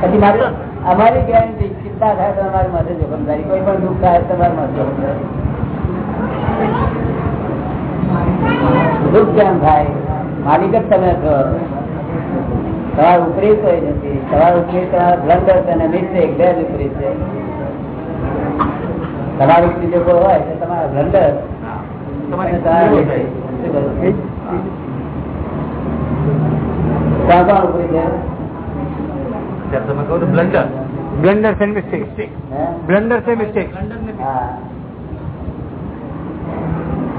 પછી અમારી ગેરંટી ચિંતા થાય તો અમારી માથે જોખમદારી કોઈ પણ દુઃખ થાય તમારી માથે જોખમદારી. દુઃખ કેમ થાય? માલિક જ તમે છો. તમારા ઉપરી કોઈ નથી. સવાર ઉપરી તમારા બ્લન્ડર અને મિસ્ટેક બે જ ઉપરી છે. તમારી ઉપરી જો કોઈ હોય તો તમારા બ્લન્ડર તમારા mistake. શું કરું? કોણ કોણ ઉપરી છે ત્યારે તમે કહો તો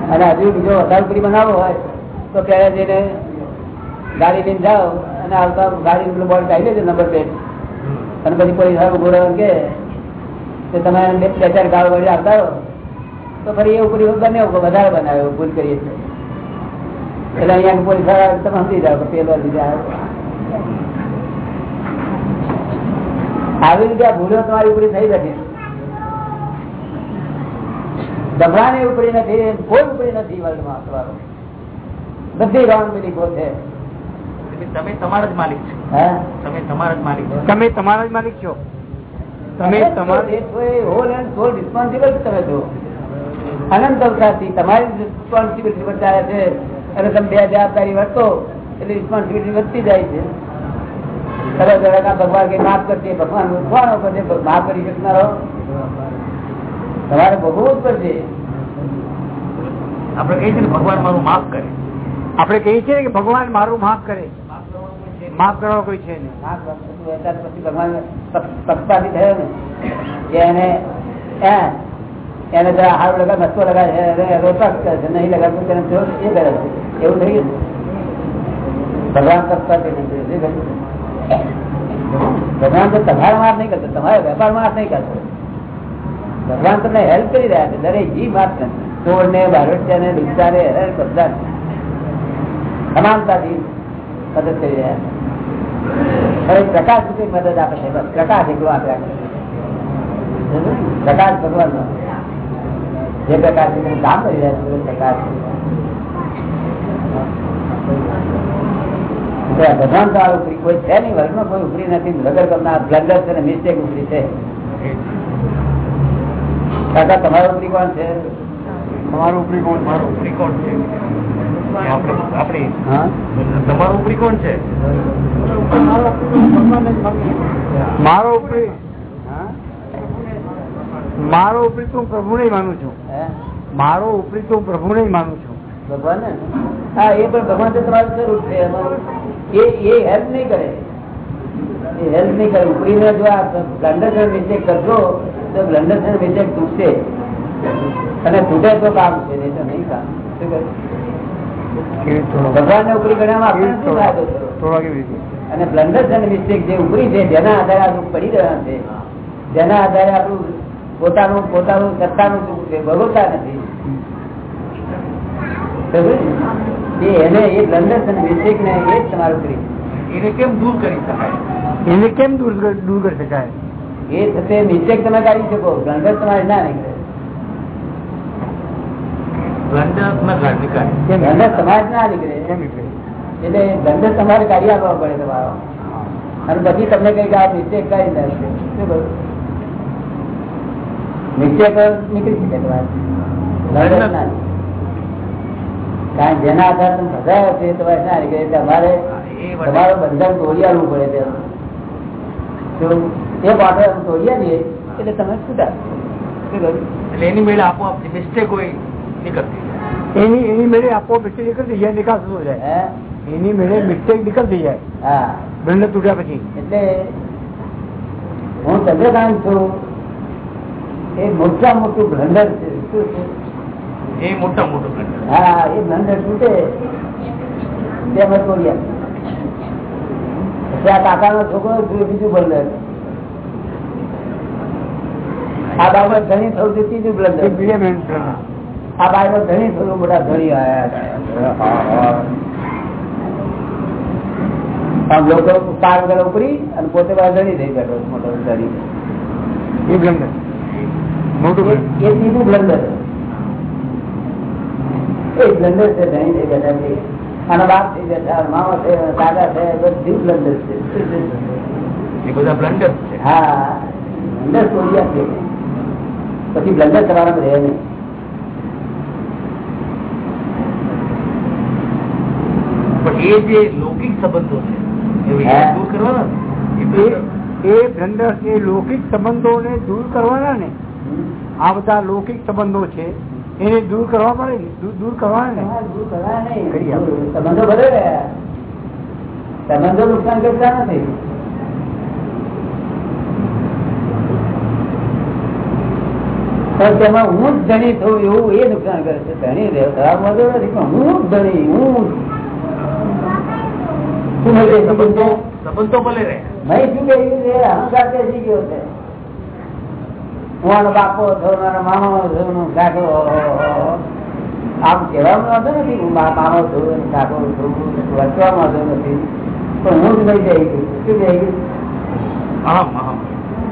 અને હજુ બીજો વધારે બનાવો હોય, તો ત્યારે જઈને ગાડી લઈને જાઓ અને આવતા ગાડી પેલું બોર્ડ કાઢી લેજો નંબર પ્લેટ અને પછી પોલીસ વાળો રહ્યો કે તમે બે ચાર ગાળ વળી આવતા તો ફરી એ ઉપરી બને વધારે બનાવ્યો ભૂલ કરીએ છીએ એટલે અહીંયા પોલીસવાળા તમે સમજી જાઓ પેલો લીધા આવી. રીતે ભૂલો તમારી ઉપરી થઈ જતી. દબાણે ઉપરી નથી કોઈ ઉપરી નથી વર્લ્ડમાં તમારો બધી રોંગ બિલીફો છે તમે તમારા જ માલિક છો. હે? તમે તમારા જ માલિક છો. તમે તમારા જ માલિક છો. તમે તમારા હોલ એન્ડ સોલ રિસ્પોન્સિબલ તમે છો. અનંત અવતારથી તમારી રિસ્પોન્સિબિલિટી પર છે. અને તમે બે જવાબદારી વર્તો એટલે રિસ્પોન્સિબિલિટી વધતી જાય છે. સરસ જરા ભગવાન કઈ માફ કરશે ભગવાન ઉઠવાનો પડશે માફ કરી શકનારો તમારે ભોગવવું જ પડશે. આપણે કહીએ છીએ ભગવાન મારું માફ કરે. આપણે કહીએ છીએ કે ભગવાન મારું માફ કરે. માફ કરવા કોઈ છે નહીં. પછી ભગવાન પક્ષ- પક્ષપાતી થયો ને કે એને હે, એને જરા હારું લગા નસ્તો લગાવે છે અને કરે છે નહીં લગાવતું તેને એ કરે છે. એવું થઈ ગયું? ભગવાન કહ્યું? ભગવાન તો તમારા માફ નહીં કરતો, તમારા વેપાર માફ નહીં કરતો. ભગવાન તમને હેલ્પ કરી રહ્યા છે, દરેક જીવ માફ નથી ચોર ને બારવટિયા ને લુચ્ચા ને હેરાન બધા સમાનતાથી મદદ કરી રહ્યા છે. હવે પ્રકાશ રૂપે મદદ આપે છે પ્રકાશ એકલો આપ્યા પ્રકાશ ભગવાન જે પ્રકાશ કામ કરી રહ્યા છે પ્રકાશ છે. એટલે ભગવાન તો આ ઉપરી કોઈ છે નહીં વર્ગમાં કોઈ ઉપરી નથી. વગર કરનાર બ્લન્ડર છે ને મિસ્ટેક ઉપરી છે. કાકા તમારો ઉપરી કોણ છે? તમારું ઉપરી કોણ? મારું ઉપરી કોણ છે? આપણે આપણે હા? તમારું ઉપરી કોણ છે? મારો ઉપરી હા? મારો ઉપરી તો પ્રભુ પ્રભુને માનું છું. હે? મારો ઉપરી તો પ્રભુ પ્રભુને માનું છું. ભગવાન ને હા એ પણ ભગવાન તો તમારું સ્વરૂપ છે એ એ હેલ્પ નહીં કરે. એ હેલ્પ નહીં કરે. ઉપરીને જો આ બ્લન્ડર મિસ્ટેક કરશો તો બ્લન્ડર મિસ્ટેક તૂટશે. અને તૂટે તો કામ છે નહીં તો નહીં કામ. શું કરે? ભગવાન ને ઉપરી અને બ્લન્ડર અને મિસ્ટેક જે ઉપરી છે જેના આધારે આ દુઃખ પડી રહ્યા છે જેના આધારે આપણું પોતાનું પોતાનું સત્તાનું દુઃખ છે ભોગવતા નથી. એને એ બ્લન્ડર અને મિસ્ટેક ને એ જ તમારું કરી. એને કેમ દૂર કરી શકાય? એને કેમ દૂર દૂર કરી શકાય? એ થતે મિસ્ટેક તમે કાઢી શકો બ્લન્ડર તમારે ના નીકળે. બ્લન્ડર ના એટલે બ્લન્ડર તમારે કાઢી આપવા પડે તમારો. અને પછી તમને કઈ આ મિસ્ટેક કાઢી નાખશે. શું મિસ્ટેક નીકળી શકે તમારે. બ્લન્ડર ના. કારણ જેના આધાર તમે ફસાયા છે તો તમારે ના નીકળે અમારે એ તમારો બંધન તોડી આવવું પડે. જો એ પાટો એમ તોડી આવીએ એટલે તમે છૂટા. એટલે એની મેળે આપોઆપ મિસ્ટેક હોય નીકળતી જાય. એની એની મેળે આપો મિસ્ટેક નીકળતી જાય નિકાલ થતો જાય. એની મેળે મિસ્ટેક નીકળતી જાય. હા. બંને તૂટ્યા પછી. એટલે હું ચંદ્રકાંત છું. એ મોટા મોટું બ્લન્ડર છે. શું છે? એ મોટા મોટું બ્લન્ડર હા એ બ્લન્ડર તૂટે તે અમે તોડ્યા પછી આ કાકાનો છોકરો બીજું બ્લન્ડર આ બાબત ઘણી સૌથી ત્રીજું બ્લન્ડર આ બાબત ઘણી થોડું મોટા ધણી આયા લોકો પાર વગર ઉપરી અને પોતે પાસે ધણી થઈ ગયો મોટો ધણી એ બ્લન્ડર મોટું એ ત્રીજું બ્લન્ડર એ બ્લન્ડર છે ધણી થઈ બેઠા છે આનો બાપ થઈ જશે મામો છે દાદા છે બધું બ્લન્ડર છે. એ બધા બ્લન્ડર છે. હા બ્લન્ડર તોડ્યા છે. પછી બ્લન્ડર કરવાનું રહે નહીં. પણ એ જે લૌકિક સંબંધો છે. દૂર કરવાના? એ એ બ્લન્ડર. એ લૌકિક સંબંધો ને દૂર કરવાના ને? આ બધા લૌકિક સંબંધો છે. એને દૂર કરવા પડે ને? દૂર- ને? કરવા નહીં. સંબંધો ભલે સંબંધો નુકસાન કરતા નથી. પણ તેમાં હું જ ધણી થયું એવું એ નુકસાન કરે છે. ધણી રહેવા નથી પણ હું જ ધણી હું સંબંધો ભલે રહે. નહીં શું કહ્યું? અહંકાર કે શીખ્યો છે. આનો બાપો મારો મામો કાકો આમ કહેવામાં વાંધો નથી હું મામો છું કાકો છું વચવામાં વાંધો નથી. પણ હું જ નહીં જઈ ગયું શું જઈ ગયું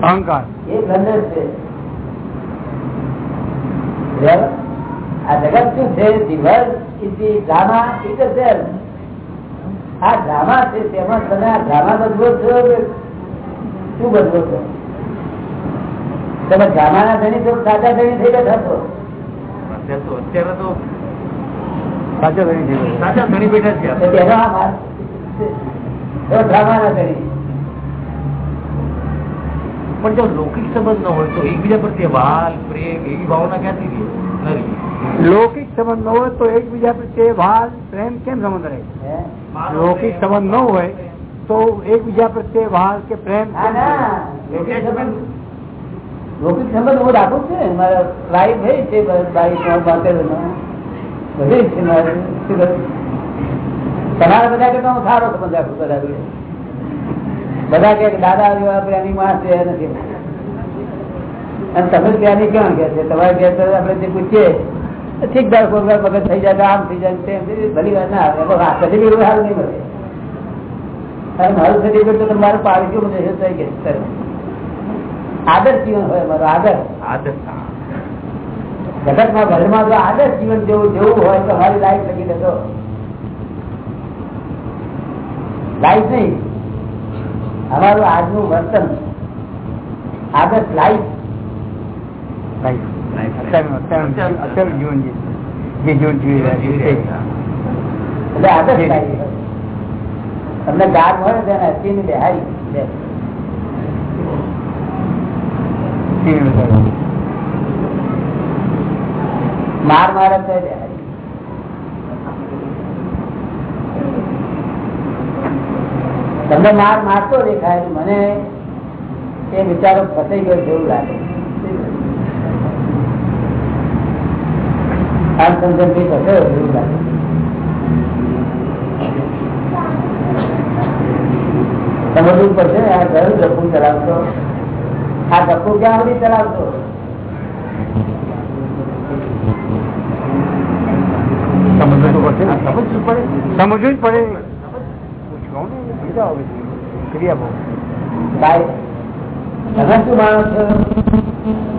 અહંકાર. એ છે? આ જગત શું છે? દિવસ ડ્રામા આ ડ્રામા છે તેમાં તમે આ ડ્રામા બદલો છો? કે શું બદલો છો? તમે ડ્રામાના ધણી છો સાચા ધણી થઈ બેઠા છો અત્યારે તો અત્યારે તો સાચો કરી દીધો સાચા ઘણી બેઠા છે તો તેનો આ માર્ગ તો ડ્રામાના ધણી. પણ જો લૌકિક સંબંધ ન હોય તો એકબીજા પ્રત્યે વાલ પ્રેમ એવી ભાવના ક્યાંથી રહે? ન રહે. લૌકિક સંબંધ ન હોય તો એકબીજા પ્રત્યે ભાલ પ્રેમ કેમ સંબંધ રહે? હે? લૌકિક સંબંધ ન હોય તો એકબીજા પ્રત્યે ભાલ કે પ્રેમ હા લૌકિક સંબંધ હું રાખું છું ને. મારા લાઈફ ભાઈ છે તમારા બધા કરતા હું સારો સંબંધ રાખું બધા બધા કે દાદા જેવા પ્રેમી માણસ છે નથી અને તમે પ્રેમી કેમ કે છે? તમારે ઘેર આપણે જે પૂછીએ, ઠીક દર કોઈ મગજ થઈ જાય આમ થઈ જાય, તેમ થઈ. ભલી વાત ના આવે. સર્ટિફિકેટ સારું નહીં મળે. મારું સર્ટિફિકેટ તો મારું પાડી ગયું મને થઈ સર આદર્શ જીવન હોય મારું આદર્શ આદત હા. જગતમાં ઘરમાં જો આદર્શ જીવન જેવું જેવું હોય તો મારી લાઈફ લગી દેતો લાઈફ નહીં. અમારું આજનું વર્તન આદર્શ લાઈફ. આદર્શ તમને ગાઢ મળે છે ને હસીને બેહારી છે. જીવન વિચારવાનું. માર મારે તમને માર મારતો દેખાય મને એ વિચારો ફસાઈ ગયો એવું લાગે. અનસંતોષી થશે એવું લાગે. સમજવું પડશે, આ ઘર ગપ્પુ ચલાવતો આ ગપ્પુ ક્યાં સુધી ચલાવતો સમજવું જ પડે. તમે શું માનો છો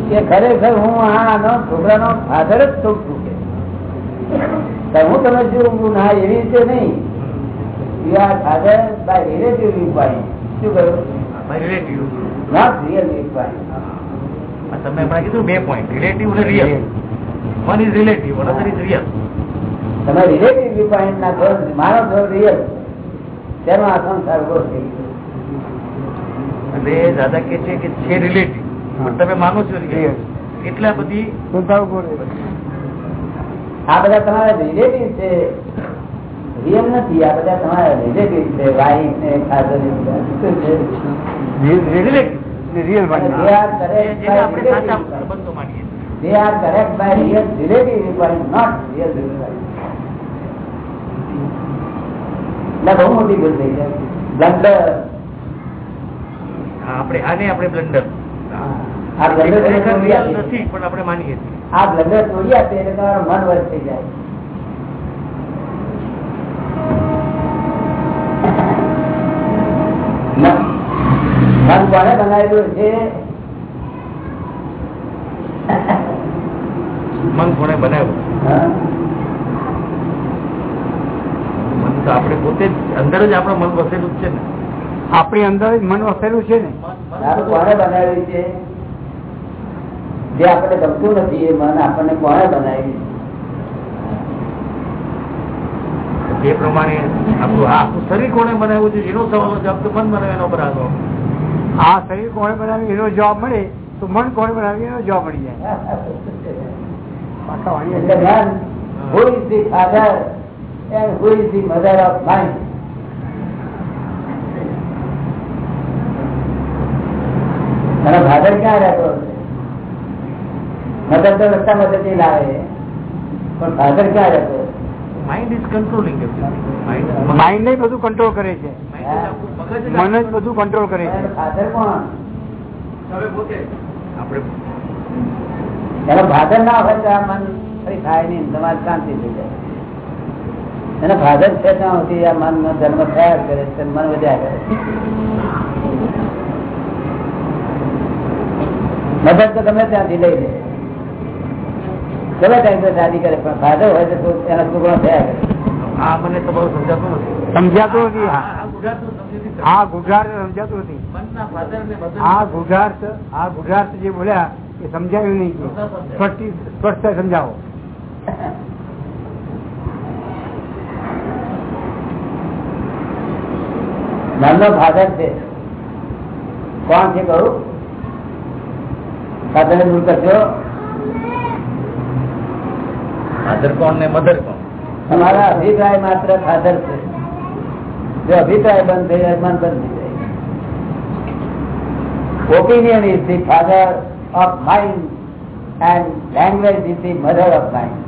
કે ખરેખર હું આનો છોકરાનો ફાધર જ છું છું કે? હું તમે શું ના એવી રીતે નહીં. You are father by relative view point શું કહ્યું નોટ રિયલ તમે હમણાં કીધું બે પોઈન્ટ રિલેટિવ અને real one is relative another is real તમે રિલેટિવ વ્યૂ પોઈન્ટ ના ઘર મારો ઘર રિયલ તેનો આ સંસાર ઊભો થઈ ગયો. એટલે દાદા કે છે કે છે રિલેટિવ પણ તમે માનો છો રિયલ. એટલા બધી. આ બધા તમારા રિલેટિવ છે. રિયલ નથી આ બધા તમારા રિલેટિવ છે વાઈફ ને. એટલે બહુ મોટી ભૂલ થઈ છે. બ્લન્ડર હા, આપણે આને આપણે બ્લન્ડર આ. નથી પણ આપણે માનીએ આ બ્લન્ડર તોડી આપે એટલે તમારું મન વર્ષ થઈ જાય મન મન કોને બનાવેલું છે. મન કોને બનાવ્યું? મન તો આપણે પોતે અંદર જ આપણા મન વસેલું છે ને. આપણી અંદર જ મન વસેલું છે ને. કોણે બનાવ્યું છે? જે આપણે ગમતું નથી એ મન આપણને કોને બનાવ્યું? જે પ્રમાણે આપણું આખું શરીર કોને બનાવ્યું છે? એનો સવાલ જવાબ તો મન બનાવે એનો પર આ શરીર કોણે બનાવ્યું એનો જવાબ મળે તો મન કોણે બનાવ્યું એનો જવાબ મળી જાય. ફાધર ક્યાં રહેતો મદદ તો રસ્તા મદદ લાવે. પણ ફાધર ક્યાં રહેતો mind is controlling mind mind બધું કંટ્રોલ કરે છે. મન જ બધું કંટ્રોલ કરે છે. ફાધર કોણ? આપણે એનો ફાધર ના હોય તો આ મન ફરી થાય નહીં. તમારી શાંતિ થઈ જાય. એનો ફાધર છે ત્યાં સુધી આ મન નો જન્મ થયા કરે છે મન વધ્યા કરે મદદ તો ગમે ત્યાંથી લઈ લે. ગમે ત્યાં તો શાદી કરે પણ ફાધર હોય તો એના છોકરો થયા કરે. આ મને તમારું સમજાતું નથી. સમજાતું નથી હા. આ ગુજરાતનું સમજી નથી. આ ગુજરાત સમજાતું નથી. મનના father ને mother આ ગુજરાત આ ગુજરાત જે બોલ્યા એ સમજાયું નહીં. સ્પષ્ટ સ્પષ્ટ સમજાવો. મનનો ફાધર છે. કોણ છે કહું? ફાધર દૂર કરજો. Father કોણ ને મધર કોણ? તમારા અભિપ્રાય માત્ર ફાધર છે. જો અભિપ્રાય બંધ થઈ જાય, મન બંધ થઈ જાય. Opinion is the father of mind and language is the mother of mind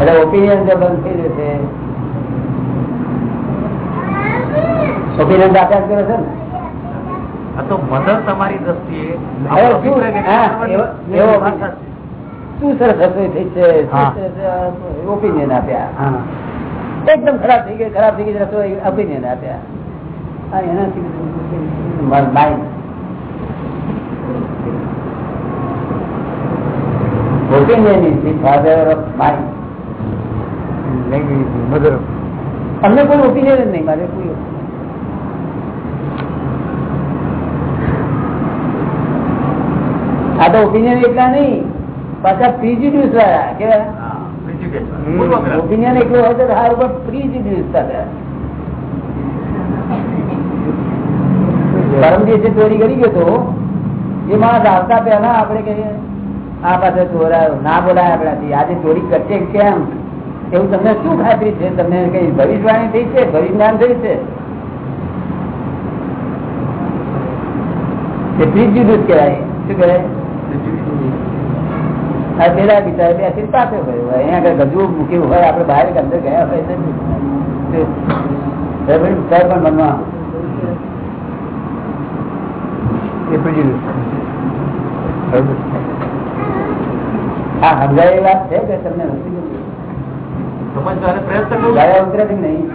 એટલે ઓપિનિયન જો બંધ થઈ જશે ઓપિનિયન દાખલ કરે છે ને? તો મધર તમારી દ્રષ્ટિએ શું? હા, એવો- એવો વાત સાચી. શું સરસ રસોઈ થઈ છે? ઓપિનિયન આપ્યા. એકદમ ખરાબ થઈ ગઈ ખરાબ થઈ ગઈ રસોઈ ઓપિનિયન આપ્યા. એનાથી mind opinion is the father of mind અમને કોઈ ઓપિનિયન જ નહીં મારે કોઈ આ તો ઓપિનિયન એટલા નહીં પાછા પ્રીજ્યુડિયુસ વાળા કેવા. ઓપિનિયન એટલું હોય તો હાર ઉપર પ્રીજ્યુડિયુસ પરમ દિવસે ચોરી કરી ગયો તો એ માણસ આવતા પહેલા આપણે કહીએ આ પાસે ચોરાયો ના બોલાય આપણાથી. આજે ચોરી કરશે કેમ? એવું તમને શું ખાતરી છે? તમને કઈ ભવિષ્યવાણી થઈ છે? ભવિષ્યજ્ઞાન થઈ છે? એ પ્રીજ્યુડિયુસ કહેવાય. શું કહેવાય? પેલા બિચારા બેસી પાછો ગયો. હોય અહીંયા આગળ ગજવું મૂક્યું હોય આપણે બહાર કે અંદર ગયા હોય તો તે- તે ભાઈ સર પણ મનમાં એ પછી આ સમજાય એ વાત છે કે તમને નથી ગમતી? સમજવાનો પ્રયત્ન કરું છું. ગયા ઉતરે કે નહીં?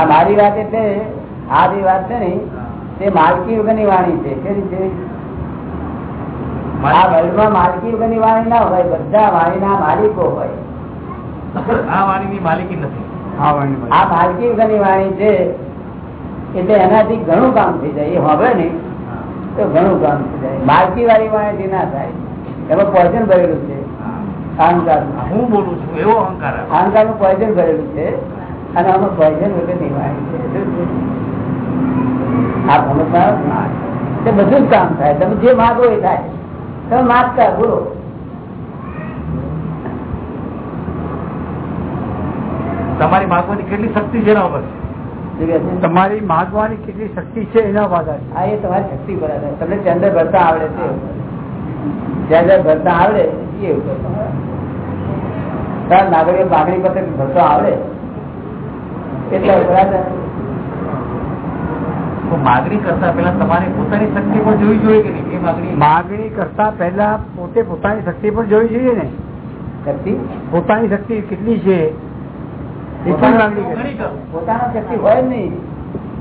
આ મારી વાત એટલે આ જે વાત છે ને તે માલકી વગરની વાણી છે. કેવી છે? આ વર્લ્ડમાં માલકી વગરની વાણી ના હોય બધા વાણીના માલિકો હોય. આ વાણીની માલિકી નથી. આ માલકી. વગરની વાણી છે એટલે એનાથી ઘણું કામ થઈ જાય. એ હવે ને તો ઘણું કામ થઈ જાય. માલકી વાળી વાણીથી ના થાય. એમાં પોઈઝન ભરેલું છે. અહંકાર હું બોલું છું એવો અહંકાર. અહંકારનું પોઈઝન ભરેલું છે અને આમાં પોઈઝન વગરની વાણી છે. આ સમજમાં તે બધું જ કામ થાય. તમે જે માગો એ થાય. તમે માગતા બોલો. તમારી માગવાની કેટલી શક્તિ છે એના પર? તમારી માગવાની કેટલી શક્તિ છે એના પર હા એ તમારી શક્તિ પર તમને ચંદ્ર ભરતા આવડે છે. ચંદ્ર ભરતા આવડે એ નાગરિક માગણી પત્ર ભરતો આવડે? એટલે. માગણી કરતા પહેલા શક્તિ પોતે પોતાની શક્તિ પણ જોવી જોઈએ ને? શક્તિ? પોતાની શક્તિ કેટલી છે? પોતાના શક્તિ હોય નહીં.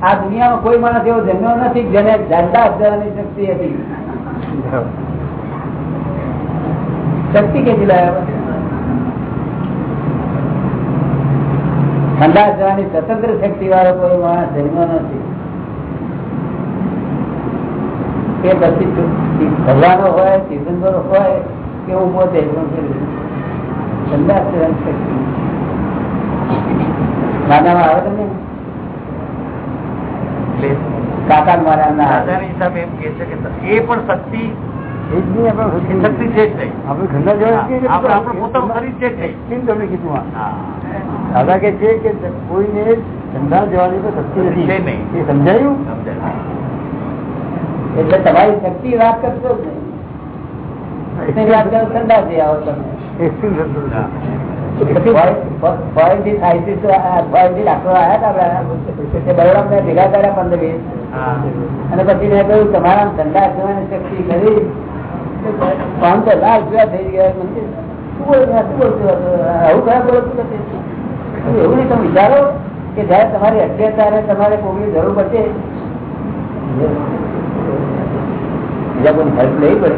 આ દુનિયામાં કોઈ માણસ એવો જન્મ્યો નથી જેને ધંધા અફધાની શક્તિ હતી. શક્તિ કેટલી લાવ્યા ઠંડા જવાની સ્વતંત્ર શક્તિ વાળો કોઈ માણસ જન્મ્યો નથી. કે પછી ભગવાનો હોય તીર્થંકરો હોય કે હું પોતે ઠંડા જવાની શક્તિ નાનામાં આવે તમને? કાકા મારા ના હિસાબે એમ કે છે કે એ પણ શક્તિ શક્તિ છે જ નહીં. આપણે ઠંડા જવા કહીએ કે આપણે પોતાનું શરીર છે જ નહીં. કેમ તમને કીધું દાદા કે છે કે કોઈને ધંધા જવાની તો શક્તિ છે નથી એ સમજાયું? સમજાય. એટલે તમારી શક્તિ વાત કરશો જ નહીં. વાત કરો ઠંડા છે આવો તમે. ભેગા કર્યા પંદર વીસ. અને પછી મેં કહ્યું તમારા શક્તિ લાખ રૂપિયા થઈ ગયા. ખરાબ બોલતું નથી એવું નહીં? તમે વિચારો કે જયારે તમારી અત્યાચારે તમારે કોઈની જરૂર પડશે બીજા કોઈ હેલ્પ લેવી પડે.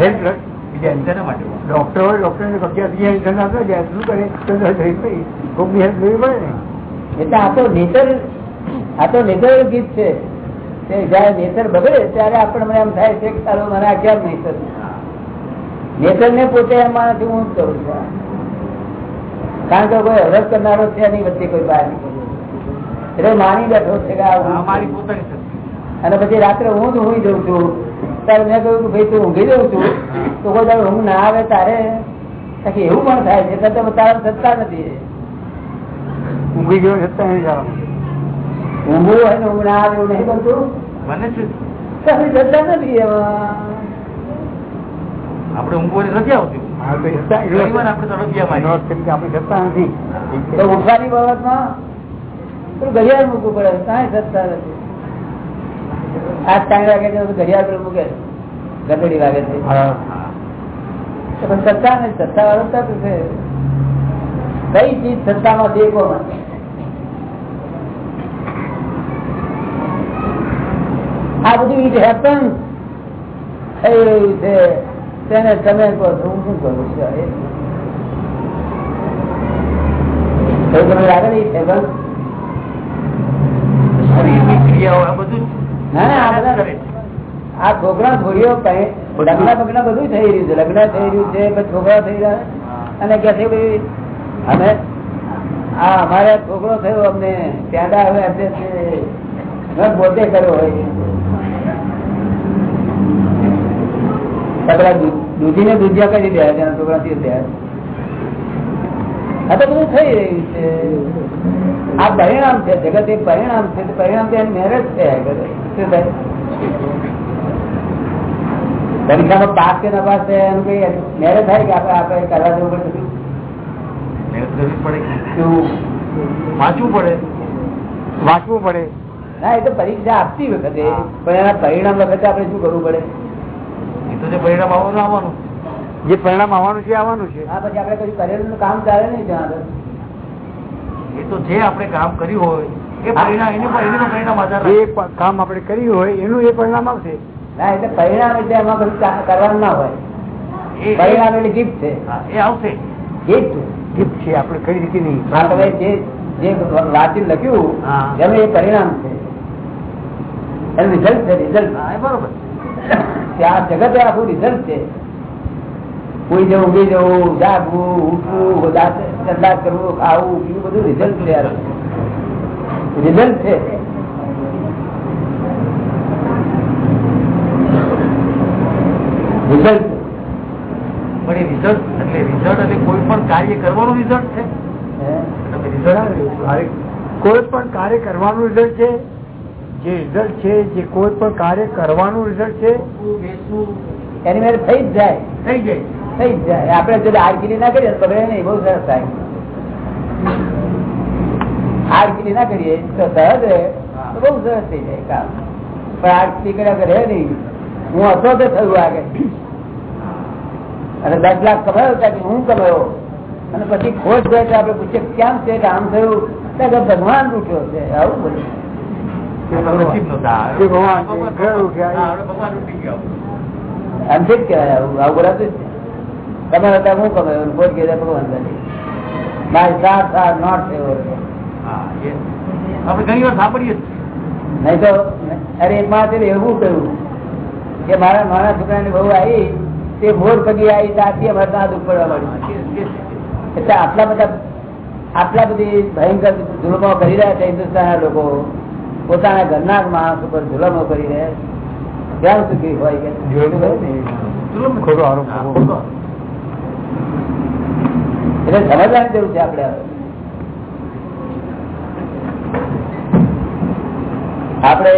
હેલ્પ ડોક્ટર હોય. ડોક્ટર ને આપે શું કરે હેલ્પ લેવી પડે એટલે આ તો નેચર આ તો નેચરલ ગીત છે. તે જયારે નેચર બગડે ત્યારે આપણને મને એમ થાય છે કે ચાલો મને આ કેમ નેચર ને પોતે એમાંથી હું જ કરું છું. કારણ કે કોઈ હરસ કરનારો છે નહીં વચ્ચે કોઈ બહાર એટલે માની બેઠો છે કે. મારી પોતાની અને પછી રાત્રે હું જ ઊંઘી જઉં છું. ત્યારે મેં કહ્યું કે ભાઈ તું ઊંઘી જઉં છું? તો કોઈ તારે ઊંઘ ના આવે તારે? બાકી એવું પણ થાય છે તો તારા સત્તા નથી. ઊંઘી ગયો સત્તા નહીં જવાનું. ઊંઘવું હોય ને ઊંઘ ના આવે એવું નહીં બનતું? બને છે. તારી સત્તા નથી એમાં. આપણે ઊંઘવાની નથી આવતી. એટલો ઉઠવાની બાબતમાં ઘડિયાળ મૂકવું પડે કાંઈ સત્તા નથી. આજ ત્રણ વાગે છે તો ઘડિયાળ પેલું મૂકે ગધેડી વાગે છે. હા. તો પણ સત્તા નથી સત્તા વાળો તત્વ છે? કઈ ચીજ સત્તામાં દેખો મને? આ બધું ઇટ હેપન થઈ રહ્યું છે. તેને તમે કહો છો હું શું કરું છું? એ એવું તમને લાગે ને it happen? શરીરની ક્રિયાઓ આ બધું જ ના ના આ છોકરા છોડીઓ કઈ લગ્ન બગ્ન બધું થઈ રહ્યું છે લગ્ન થઈ રહ્યું છે છોકરા થઈ રહ્યા અને કે છે ભાઈ અમે આ અમારે છોકરો થયો અમને ત્યાંડા હવે અધ્યક્ષ પોતે કર્યો હોય. પેલા દૂધી ને દૂધિયા કરી દે તેના છોકરા થી આ તો બધું થઈ રહ્યું છે. આ પરિણામ છે જગત એ પરિણામ છે પરિણામ તો મેરેજ છે શું થાય? પરીક્ષામાં પાસ કે ના પાસ થાય એનું કઈ મેરેજ થાય કે આપણે આપણે કરવા જવું પડે? વાંચવું પડે. વાંચવું પડે. ના એ તો પરીક્ષા આપતી વખતે પણ એના પરિણામ વખતે આપણે શું કરવું પડે? એ તો જે પરિણામ આવવાનું આવવાનું. જે પરિણામ આવવાનું છે આવવાનું છે. આ પછી આપણે કશું કરેલું કામ ચાલે નહીં ત્યાં આગળ. એ તો જે આપણે કામ કર્યું હોય એ પરિણામ એની પર એનું પરિણામ જે કામ આપણે કર્યું હોય એનું એ પરિણામ આવશે. ના એટલે પરિણામ એટલે એમાં કશું કરવાનું ના હોય. પરિણામ એટલે ગિફ્ટ છે. એ આવશે. ગિફ્ટ ગિફ્ટ છે આપણે કરી શકીએ નહીં. તમે જે જે વાંચી લખ્યું. એનું એ પરિણામ છે. એનું રિઝલ્ટ છે રિઝલ્ટ હા, બરોબર. આ જગત આખું રિઝલ્ટ છે. કોઈ જવું ઉગી જવું જાગવું ઉઠવું દાંત સંદાસ કરવું ખાવું પીવું બધું રિઝલ્ટ છે રિઝલ્ટ છે. રિઝલ્ટ પણ એ રિઝલ્ટ એટલે રિઝલ્ટ એટલે કોઈ પણ કાર્ય કરવાનું રિઝલ્ટ છે? કોઈ પણ કાર્ય કરવાનું રિઝલ્ટ છે? જે રિઝલ્ટ છે જે કોઈ પણ કાર્ય કરવાનું રિઝલ્ટ છે? એની મેરે થઈ જ જાય. થઈ જાય. થઈ જ જાય. આપણે જો આરકીલી ના કરીએ તો બગડે નહીં બહુ સરસ થાય. આરકીલી ના કરીએ તો સહજ રહે તો બહુ સરસ થઈ જાય કામ. પણ આરકીલી કર્યા કરે નહીં. હું હતો તો થયું આગળ અને દસ લાખ કમાયો ત્યાં કે હું કમાયો? અને પછી ખોટ જાય તો આપણે પૂછીએ કેમ છે કે આમ થયું? ત્યાં ભગવાન રૂઠ્યો છે. આવું બોલે આ નસીબ નહોતા. એ ભગવાન છે, ઉઠી ગયા. આમ જ કહેવાય આવું આવું બોલાતું જ છે. તમે હતા હું કમે ખોટ ગયા ભગવાન કરે my thoughts are not favor. આપણે ઘણી વાર સાંભળીએ નહીં તો અરે માણસે એવું કહ્યું કે મારા નાના છોકરાની બહુ આવી તે મોર પગી આવી ત્યાંથી અમારે ત્યાં દુઃખ પડવા કે- એટલે આટલા બધા આટલા બધી ભયંકર જુલમો કરી રહ્યા છે હિન્દુસ્તાનના લોકો. પોતાના ઘરના માણસ ઉપર જુલમો કરી રહ્યા છે. ક્યાં સુખી હોય કે? જુલમ? ખોટો આરોપ. એટલે સમજવાની જરૂર છે આપણે આપણે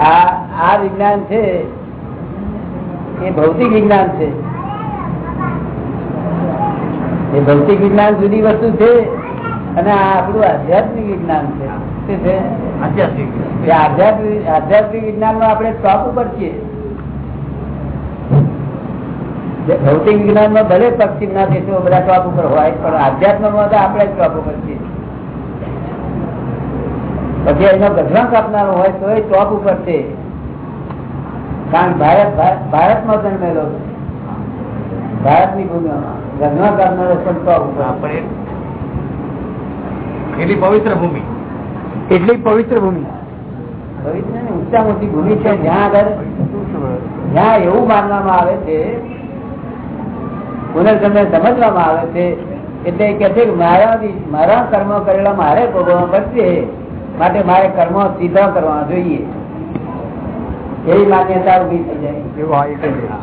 આ આ વિજ્ઞાન છે એ ભૌતિક વિજ્ઞાન છે. એ ભૌતિક વિજ્ઞાન જુદી વસ્તુ છે અને આ આપણું આધ્યાત્મિક વિજ્ઞાન છે. આધ્યાત્મિક આધ્યાત્મિક વિજ્ઞાનમાં આપણે ટોપ ઉપર છીએ. ભૌતિક વિજ્ઞાનમાં ભલે પશ્ચિમ ના દેશો બધા ટોપ ઉપર હોય પણ આધ્યાત્મમાં તો આપણે જ ટોપ ઉપર છીએ. પછી એનો ગઢવા કાપનારો હોય તો એ ટોપ ઉપર છે. કારણ ભારત ભારત- ભારતમાં જન્મેલો ભારતની ભૂમિમાં ગઢવા કાપનારો પણ ટોપ ઉપર એટલી પવિત્ર ભૂમિ. એટલી પવિત્ર ભૂમિ. પવિત્ર ને ઊંચા મોટી ભૂમિ છે જ્યાં આગળ જ્યાં એવું માનવામાં આવે છે પુનર્જન્મને સમજવામાં આવે છે એટલે કે છે મારા મારા કર્મ કરેલા મારે ભોગવવા પડશે માટે મારે કર્મ સીધા કરવા જોઈએ. એવી માન્યતા ઊભી થઈ જાય.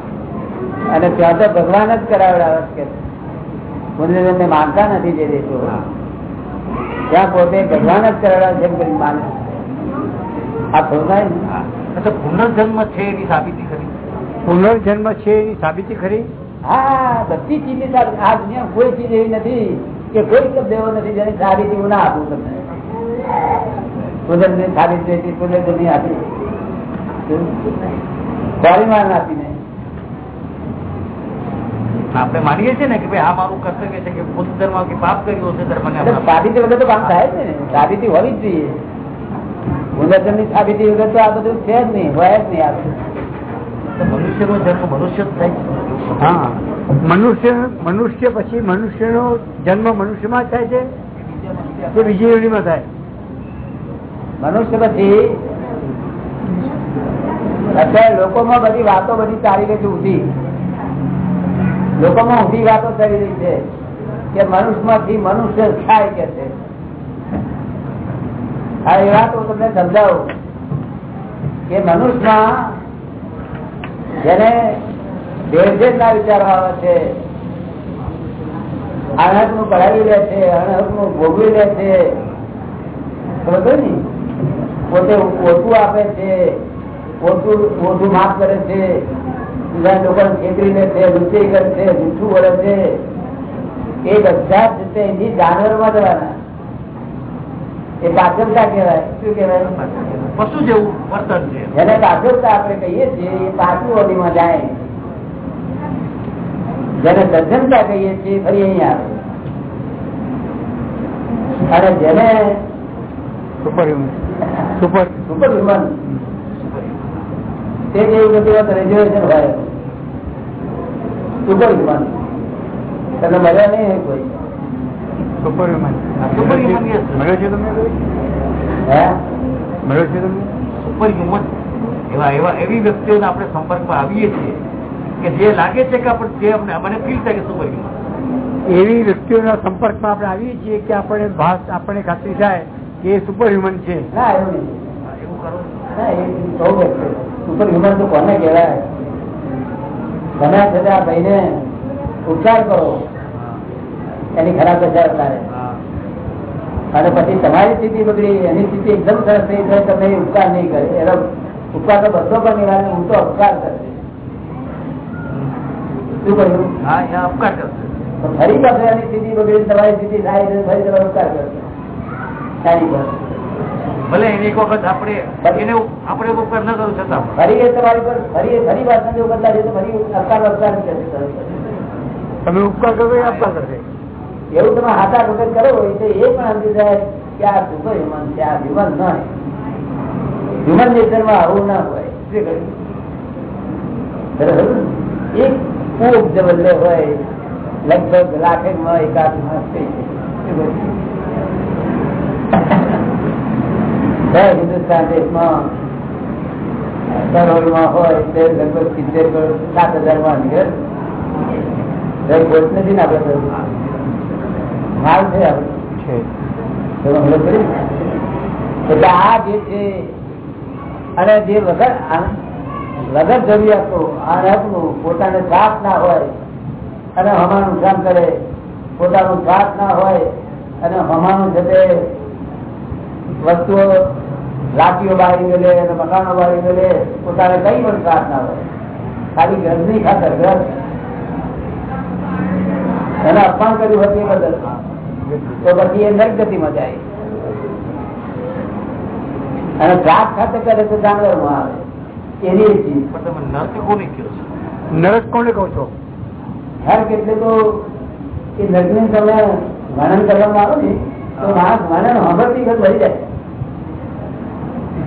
અને ત્યાં તો ભગવાન જ કરાવડાવે કે પુનર્જન્મને માનતા નથી જે દેશો. ત્યાં પોતે ભગવાન જ કરાવડાવે છે કરી માને આ ભગવાન હા. પુનર્જન્મ છે એની સાબિતી ખરી? પુનર્જન્મ છે એની સાબિતી ખરી? હા બધી ચીજ આ દુનિયા કોઈ ચીજ એવી નથી કે કોઈ શબ્દ એવો નથી જેને સારી હું ના આપું તમને. કુદરતની સાબિતી કુદરત નહીં આપી. ફોરીમાં આપીને. આપણે માનીએ છીએ ને કે ભાઈ આ મારું કર્તવ્ય છે કે પુનર્જન્મ કે પાપ કર્યું હશે ધર્મ એટલે સાબિતી વગર તો કામ થાય છે ને. સાબિતી હોવી જ જોઈએ. પુનર્જન્મની સાબિતી વગર તો આ બધું છે જ નહીં હોય જ નહીં આ બધું. મનુષ્યનો જન્મ મનુષ્ય જ થાય હા. મનુષ્ય મનુષ્ય પછી મનુષ્યનો જન્મ મનુષ્યમાં થાય છે કે બીજી યોનિમાં થાય? મનુષ્ય પછી અત્યારે લોકોમાં બધી વાતો બધી ચાલી રહી છે ઊંધી લોકોમાં ઉધી વાતો ચાલી રહી છે કે મનુષ્યમાંથી મનુષ્ય થાય કે છે. હા એ વાત હું તમને સમજાવું કે મનુષ્યમાં જેને ભેરભેર ના વિચારો આવે છે અણહકનું કઢાવી લે છે અણહકનું ભોગવી લે છે પોતે ઓછું આપે છે, ઓછું ઓછું માફ કરે છે બીજા લોકોને ખેતરી લે છે લુચી કરે છે જૂઠું કરે છે, એ બધા જ છે એથી જાનવરમાં જવાના એ પાછળતા કહેવાય. શું કહેવાય? પશુ જેવું વર્તન છે. એને પાછળતા આપણે કહીએ છીએ એ પાછું ઓડીમાં જાય. જેને સજ્જનતા કહીએ છીએ ફરી અહીંયા આવે. અને જેને super human super super human તે જેવી બધી વાત રેજ્યુએશન હોય. સુપર હ્યુમન તમને મળ્યા નહીં કોઈ? સુપર હ્યુમન મળ્યો છે હે? મળ્યો છે તમને? Super human. એવા એવા એવી વ્યક્તિઓના આપણે સંપર્કમાં આવીએ છીએ કે જે લાગે છે કે આપણે જે અમને મને ફીલ થાય કે સુપર હ્યુમન. એવી વ્યક્તિઓના સંપર્કમાં આપણે આવીએ છીએ કે આપણે ભાષ આપણે ખાતરી થાય કે એ સુપર હ્યુમન છે. એવું કરો. સુપર હ્યુમન તો કોને કહેવાય? તમે છતાં આ ભાઈને ઉચ્ચાર કરો. એની ખરાબ અસર હા. અને પછી તમારી સ્થિતિ બગડી એની સ્થિતિ એકદમ સરસ થઈ જાય તમે ઉપકાર નહીં કરે. એનો ઉપકાર તો બધો પણ નિવારે હું તો અપકાર કરશે શું કહ્યું? અપકાર કરશે ફરી પાછું એની સ્થિતિ બગડી તમારી સ્થિતિ થાય છે ફરી તમે ઉપકાર કરશો સારી પર ભલે એની એક વખત આપણે એને આપણે ઉપકાર ન કરું છતાં ફરી એ તમારી પર ફરી એ ફરી વાત કરતા છે તો ફરી અપકાર અપકાર કરશે તમે ઉપકાર કરો એ અપકાર કરશે એવું તમે હાથા વગર કરો હોય તો એ પણ સમજી જાય કે આ સુપર હ્યુમન છે, આ હ્યુમન ન હ્યુમન નેચરમાં આવું ના હોય? એક ખૂબ જે હોય, લગભગ લાખે માં એકાદ માસ થઈ જાય. હિન્દુસ્તાન દેશમાં કરોડમાં હોય, તે લગભગ સિત્તેર કરોડ, સાત હજારમાં નીકળે ખોટ નથી ને આપડે માલ છે? એટલે આ જે છે અને જે વગર વગર જરૂરિયાતો આ રથનું પોતાને શ્વાસ ના હોય અને હમાનું કામ કરે પોતાનું શ્વાસ ના હોય અને હમાનું છે તે વસ્તુઓ લાઠીઓ બાળી ગયેલે અને મકાનો બાળી ગયેલે પોતાને કઈ પણ શ્વાસ ના હોય. ખાલી ઘરની ખાતર ઘર. એને અપમાન કર્યું હતું એ બદલ. તો પછી એ નરગતિમાં જાય. અને દ્રાક્ષ ખાતે કરે તો જાનવરમાં આવે. એની નર્ક કોને કહો છો? નરક કોને કહો છો? હર એટલે તો એ નગ્ન તમે વર્ણન કરવામાં આવે ને તો માણસ વર્ણન વખત મરી જાય.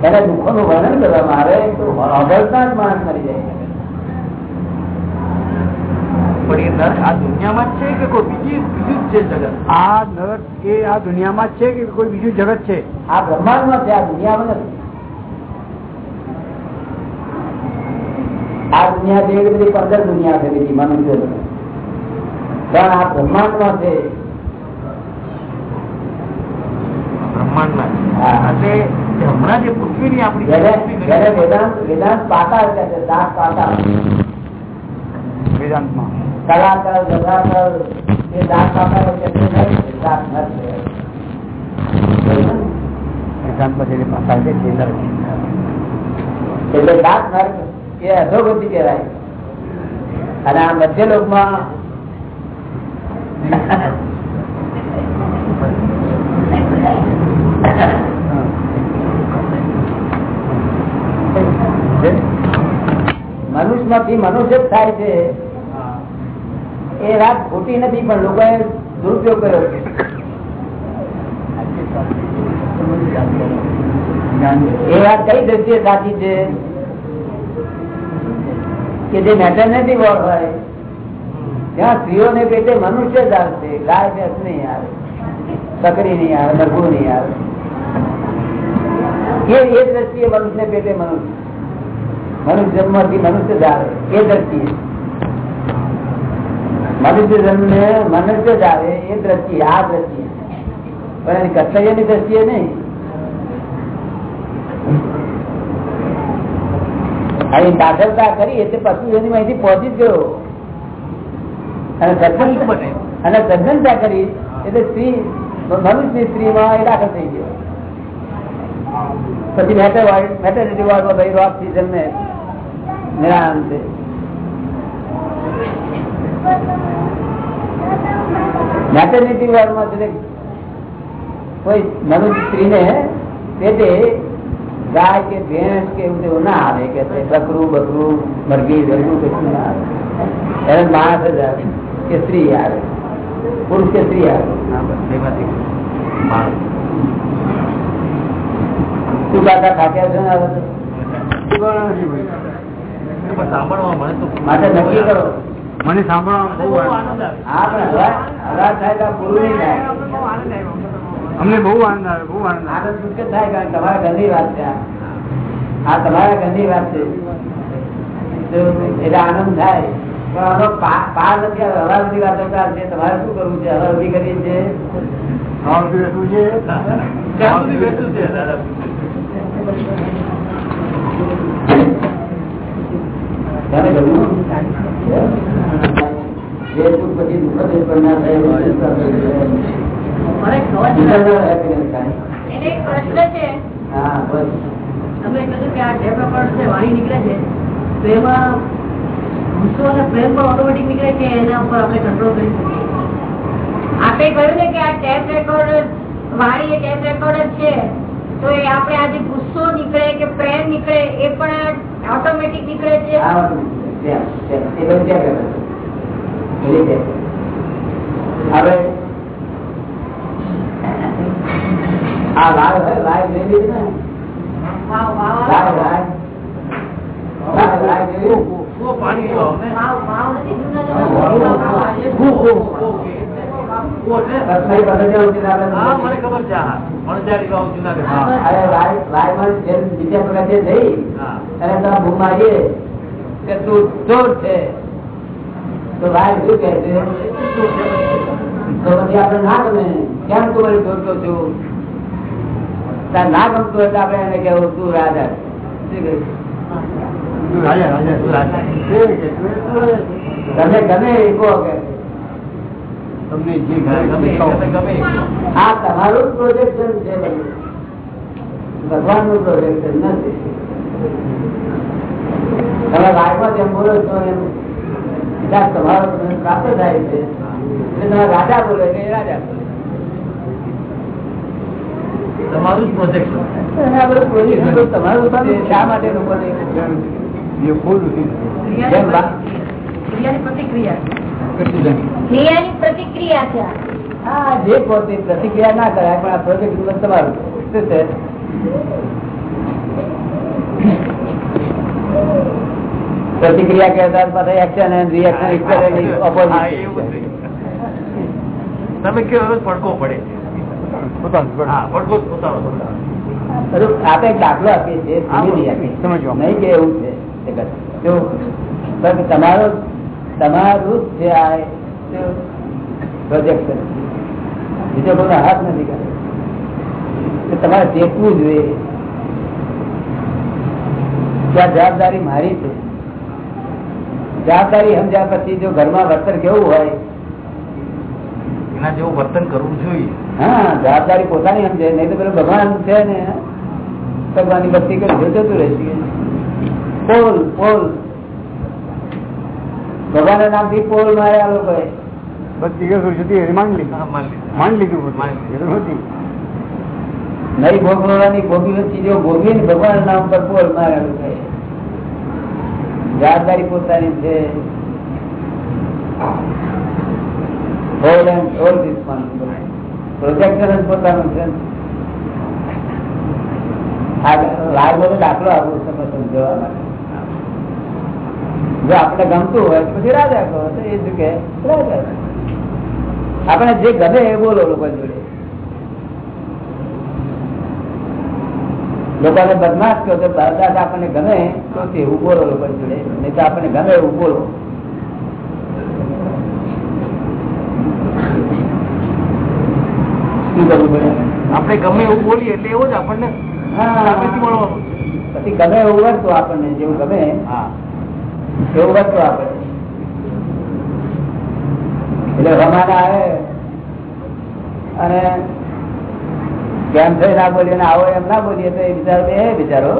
ત્યારે દુઃખો નું વર્ણન કરવામાં આવે તો સાંભળતા જ માણસ મરી જાય. પણ એ નર્ક આ દુનિયામાં છે કે કોઈ બીજી બીજું જ છે જગત? આ નરક એ આ દુનિયામાં છે કે કોઈ બીજું જગત છે? આ બ્રહ્માંડમાં છે આ દુનિયામાં નથી. આ દુનિયા છે એવી બધી પંદર દુનિયા છે બીજી મનુષ્ય પણ આ બ્રહ્માંડમાં છે. બ્રહ્માંડમાં. એટલે હમણાં જે પૃથ્વીની આપણી વેદાંત વેદાંત પાતા દાસ પાતા. વેદાંતમાં. કલાકાર એ નથી. એટલે નર્ક એ અધોગતિ કહેવાય. અને આ મધ્ય લોકમાં મનુષ્યમાંથી મનુષ્ય જ થાય છે. એ વાત ખોટી નથી, પણ લોકોએ દુરુપયોગ કર્યો છે. એ વાત કઈ દ્રષ્ટિએ સાચી છે? કે જે મેટર્નિટી વોર્ડ હોય, ત્યાં સ્ત્રીઓને પેટે મનુષ્ય જ આવશે ગાય ભેંસ નહીં આવે, બકરી નહીં આવે, લઘુ નહીં આવે. એ એ દ્રષ્ટિએ મનુષ્ય પેટે મનુષ્ય. મનુષ્ય જન્મથી મનુષ્ય જ આવે, એ દ્રષ્ટિએ. મનુષ્ય જન્મ મનુષ્ય જ આવે એ દ્રષ્ટિ આ દ્રષ્ટિ. પણ એની કર્તવ્યની દ્રષ્ટિએ નહીં. અહીં દાખલતા કરી એટલે પશુ એની માહિતી પહોંચી જ ગયો. અને સજ્જન બને. અને સજ્જનતા કરી એટલે સ્ત્રી મનુષ્યની સ્ત્રીમાં એ દાખલ થઈ ગયો. પછી મેટર મેટરનિટી વોર્ડમાં ભાઈ રોગ સિઝન ને નિરાનંદ છે મેટરનિટી વોર્ડમાં છે કોઈ મનુષ્ય સ્ત્રીને પેટે ગાય કે ભેંસ કે એવું તેવું ના આવે કે બકરું બકરું મરઘી ગરગું કશું ના આવે. એને માણસ જ આવે કે સ્ત્રી આવે પુરુષ કે સ્ત્રી આવે. તું કાકા ખાટ્યા છે ને આવે તો માટે નક્કી કરો. મને સાંભળવા બહુ આનંદ આવે. અમને બહુ આનંદ આવે બહુ આનંદ થાય કારણ તમારા ઘરની વાત છે આ. તમારા ઘરની વાત છે. એટલે આનંદ થાય. પણ આનો પાર નથી આવે હવા બધી વાતો છે. તમારે શું કરવું છે? હવા ઊભી કરી છે? છે ક્યાં સુધી બેઠું છે દાદા ત્યારે ગમ્યું? જે સુખ પછી દુઃખ જ પણ ના થાય એવું છે. મને ખબર દુઃખ જ છે. ના happiness થાય. એને એક પ્રશ્ન છે. હા બસ. તમે કહ્યું કે આ ટેપ રેકોર્ડ છે વાણી નીકળે છે. તો એમાં ગુસ્સો અને પ્રેમ પણ ઓટોમેટિક નીકળે કે એના ઉપર આપણે કંટ્રોલ કરી શકીએ? આપે કહ્યું ને કે આ ટેપ રેકોર્ડ વાણી એ ટેપ રેકોર્ડ જ છે તો એ આપણે આજે ગુસ્સો નીકળે કે પ્રેમ નીકળે એ પણ ઓટોમેટિક નીકળે છે? હવે આ લાલ લાલ લઈ લીધી ને? લાલ લાલ લાલ લાલ જેવી. પાણી બીજા જઈ અને તમે કે તું ચોર છે. તો ભાઈ શું કહે છે તો પછી આપણે ના ગમે કેમ તું મને ચોરતો છું તાર ના ગમતું એટલે આપણે એને કહેવું તું રાજા શું કહે? રાજા રાજા રાજા. તમે ગમે એ કહો કે તમને જે ગમે એ ગમે ગમે એ. આ તમારું પ્રોજેક્શન છે બધું. ભગવાનનું પ્રોજેક્શન નથી તમે વાઘમાં જેમ બોલો છો એમ ત્યાં તમારો પ્રાપ્ત થાય છે. એટલે રાજા બોલે એ રાજા બોલે. તમારું જ પ્રોજેક્ટ તમારું શા માટે છે? જે પોતે પ્રતિક્રિયા ના કરાય પણ આ પ્રોજેક્ટ તમારું શું છે? પ્રતિક્રિયા કરતા પાસે એક્શન એન્ડ રિએક્શન તમે કેવો પડકો પડે? પોતાનું હા પડકો જ પોતાનો આપણે દાખલો આપીએ છીએ એવું છે તમારો તમારું જ છે આ પ્રોજેક્શન બીજો કોઈ હાથ નથી કરે તમારે ચેતવું જોઈએ ત્યાં જવાબદારી મારી છે. જવાબદારી સમજ્યા પછી જો ઘરમાં વર્તન કેવું હોય? એના જેવું વર્તન કરવું જોઈએ. હા જવાબદારી પોતાની સમજે નહીં તો પેલું ભગવાન છે ને ભગવાનની ભક્તિ કરી જતું રહેશે પોલ પોલ. ભગવાન નામથી પોલ માર્યા લોકોએ બસ દિવસ સુધી એ માંડ લીધું. માંડ લીધું. નથી નહીં ભોગવવાની ભોગવી ચીજો ભોગવી ને ભગવાન નામ પર પોલ માર્યા લોકોએ જવાબદારી પોતાની છે. જ પોતાનું છે. માટે. જો આપણે ગમતું હોય પછી રાજા કહો એ કે રાજા. આપણે જે ગમે એ બોલો લોકો લોકોને બદમાશ કહો તો બરદાસ્ત આપણને ગમે તો તેવું બોલો લોકો જોડે. નહીં તો આપણને ગમે એવું બોલો. આપણે ગમે એવું બોલીએ એટલે એવું જ આપણને પછી ગમે એવું વર્તો આપણને જેવું ગમે. હા. એવું વર્તો આપણને એટલે રમાના આવે. અને કેમ થઈ ના બોલીએ ને આવો એમ ના બોલીએ તો એ બિચારો એ બિચારો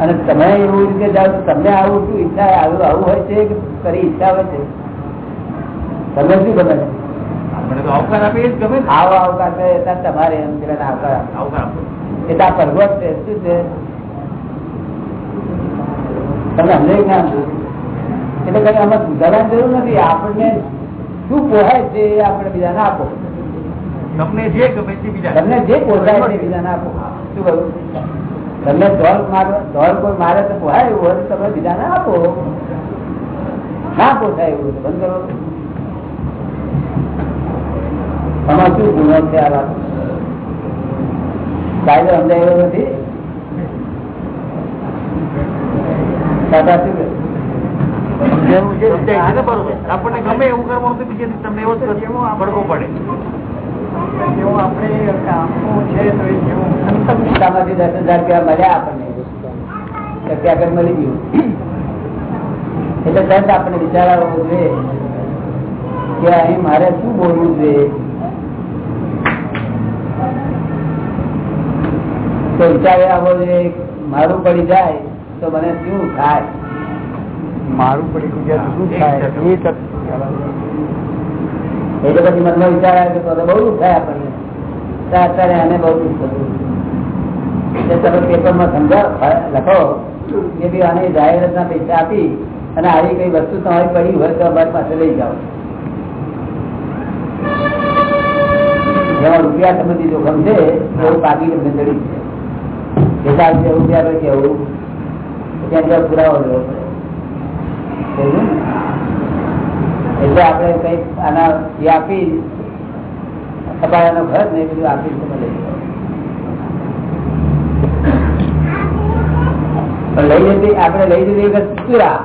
અને તમે એવું રીતે જાઓ તમને આવું શું ઈચ્છા આવું આવું હોય છે કે કરી ઈચ્છા હોય છે? તમે શું ગમે છે? આવકાર આપીએ ગમે આવો આવકાર કરે ત્યારે તમારે એમ પેલા આવકાર. આવકાર આપો. એટલે આ પર્વત છે શું છે? તમે અમને જ્ઞાન. એટલે કઈ આમાં સુધારવાની જરૂર નથી. આપણને શું પોહાય છે આપણે આપણે બીજાને આપો. તમને જે ગમે તે બીજા તમને જે પોસાય છે બીજાને આપો. શું કહ્યું તમને ધોલ મારો ધોલ કોઈ મારે તો પોહાય એવું હોય તમે તમે બીજાને આપો. ના પોસાય એવું બંધ કરો. આમાં શું ગુનો છે આ વાત? કાયદો સમજાયો નથી? દાદા શું કહે? ને આપણને ગમે એવું કરવાનું બીજે તમને એવો જ પડે. સંસ્થામાંથી દસ હજાર રૂપિયા મળ્યા આપણને ત્યાં મળી ગયું? એટલે તરત આપણે વિચાર આવવો જોઈએ કે અહીં મારે શું બોલવું જોઈએ? તો વિચાર આવવો જોઈએ મારું પડી જાય તો મને શું થાય? મારું પડી ગયા શું થાય? એ પછી મનમાં વિચાર આવ્યો કે તો બહુ દુઃખ થાય આપણને. અત્યારે એને બહુ દુઃખ થતું એટલે તમે પેપરમાં સમજાવ લખો. કે ભાઈ આને જાહેરાતના પૈસા આપી અને આવી કઈ વસ્તુ તમારી પડી હોય તો અમારી પાસે લઈ જાઓ. જેમાં રૂપિયા સંબંધી જોખમ છે એવું પાકી બંધડી છે એટલા રૂપિયા રૂપિયા કેવું ત્યાં પુરાવો લેવો પડે? એટલે આપણે કઈ આના એ આપી ઘર ને બધું આપી લઈ લીધી આપણે લઈ જતી વખત પૂરા.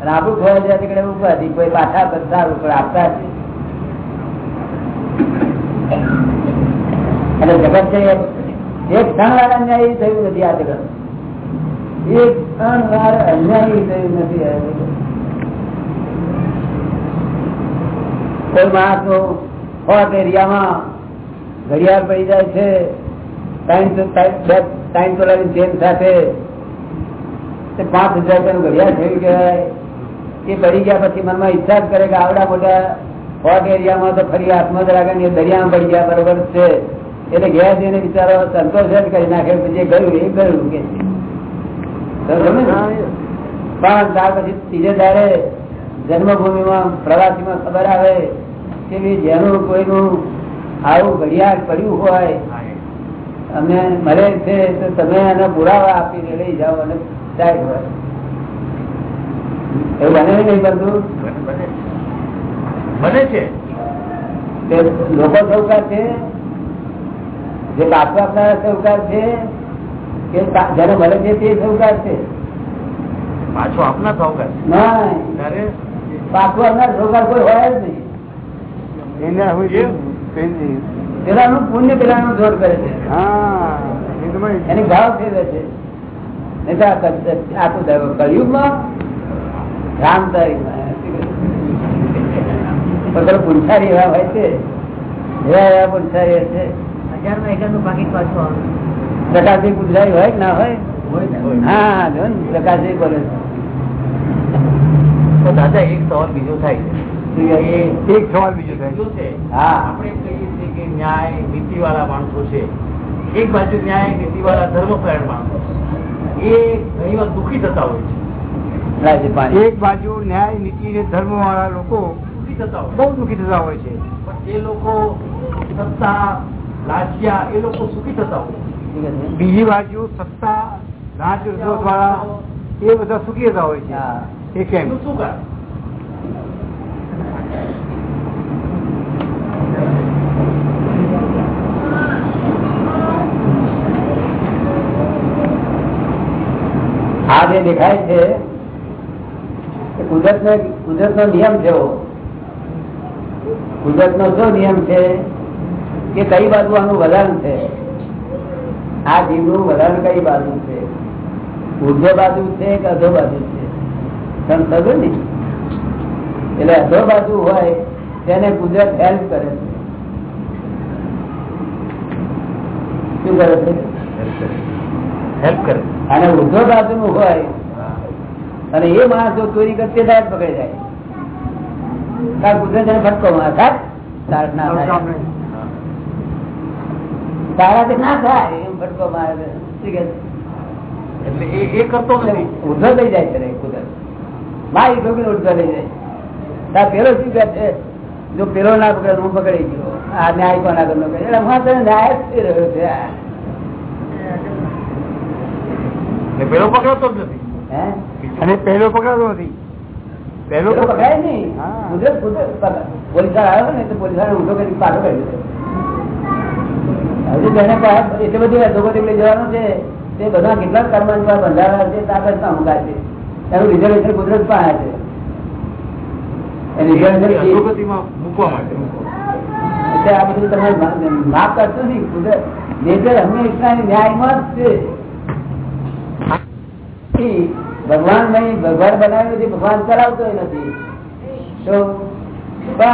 અને આપણું ખોવા જાય ઉપર હતી કોઈ પાછા બધા ઉપર આપતા છે અને જગત છે એક ક્ષણ વાર અન્યાય થયું નથી આ જગત. એક ક્ષણ વાર અન્યાય થયું નથી આ જગત. કોઈ માણસનું હોટ એરિયામાં ઘડિયાળ પડી જાય છે ટાઈમ તોલાની ચેન સાથે પાંચ હજાર રૂપિયાનું ઘડિયાળ થયું કહેવાય એ પડી ગયા પછી મનમાં ઈચ્છા જ કરે કે આવડા મોટા હોટ એરિયામાં તો ફરી હાથમાં જ રાખે ને દરિયામાં પડી ગયા બરોબર છે. એટલે ઘેર જઈને વિચારો સંતોષ જ કરી નાખે. પછી જે ગયું એ ગયું કે પણ ત્યાર પછી ત્રીજે દાડે જન્મભૂમિમાં પ્રવાસીમાં ખબર આવે કે જેનું કોઈનું આવું ઘડિયાળ પડ્યું હોય અમે મળે છે તો તમે એને પુરાવા આપીને લઈ જાઓ અને સાહેબ હોય એવું બને નહીં બધું? બને- છે. તે લોકો સૌકાર છે? જે પાછું આપનારા સૌકાર છે? કે જયારે મળે છે તે સૌકાર છે? પાછો આપના સાવકાર ના પાછું સૌકાર કોઈ હોય જ નહીં. પેલાનું પુણ્ય પેલાનું જોર કરે છે. હા એ તમારી એની ભાવ ફેરવે છે. નહીં તો આ કદ- આખું કળિયુગમાં રામ તારીખમાં પણ એવા હોય છે. એવા એવા પુંછારી છે. હજારમાં એકરનું પાકીટ પાછું આવે. પ્રકાશી પુંછારી હોય કે ના હોય? હોય. હા જો ને પ્રકાશી બોલે તો દાદા એક સવાલ બીજો થાય છે. એક સવાલ બીજો થાય છે. હા. આપણે કહીએ છીએ કે ન્યાય નીતિ વાળા માણસો છે. એક બાજુ ન્યાય નીતિ વાળા ધર્મપરાયણ માણસો એ ઘણી વાર દુઃખી થતા હોય છે. એક બાજુ ન્યાય નીતિ ને ધર્મ વાળા લોકો દુઃખી બહુ દુઃખી થતા હોય છે. પણ જે લોકો સત્તા લાજ્યા એ લોકો સુખી થતા હોય બીજી બાજુ સત્તા રાજ વાળા એ બધા સુખી થતા હોય છે. એ કેમ? આ જે દેખાય છે કુદરત કુદરત કુદરત નો નિયમ છે કુદરત નો શું નિયમ છે? કે કઈ બાજુ આનું વલણ છે? આ જીવનું વલણ કઈ બાજુ છે? ઉર્ધ્વ બાજુ છે કે અધો બાજુ છે? સમજો ને એટલે અધો બાજુ હોય તેને કુદરત હેલ્પ કરે છે. શું કરે છે? હેલ્પ કરે. અને ઉધો બાજુ નું હોય અને એ માણસ જો ચોરી કરતી થાય તો પકડી જાય ફટકો થાય. તાર ના થાય એમ ફટકો મારે? એટલે એ એ કરતો નથી. ઉર્ધ્વ લઈ જાય છે કુદરત મારી ઠોકીને ઉર્ધ્વ લઈ જાય પેલો શું કહે છે? જો પેલો ના પકડે હું પકડી ગયો. આ ન્યાય કોના આગળ એટલે હું તને ન્યાય જ રહ્યો છે પેલો પકડાતો જ નથી. અને પહેલો પકડાતો નથી. પેલો પકડાય નહીં. કુદરત કુદરત પોલીસ આવ્યો ને તો પોલીસ ઊંધો કરી પાછો કરી હજુ તેને એટલી બધી અધોગતિ જવાનું છે. તે બધા કેટલાક કર્મ બંધારા છે તાકાત ના મુકા છે. એનું રિઝર્વેશન કુદરત પાસે છે. એ રિઝર્વેશન ફી- અધોગતિમાં મૂકવા માટે. એટલે આ બધું તમે માફ કરશો નહીં કુદરત નેચર હંમેશા ન્યાયમાં જ છે. ભગવાન નહીં ભગવાન બનાવ્યું નથી ભગવાન કરાવતો નથી. તો પણ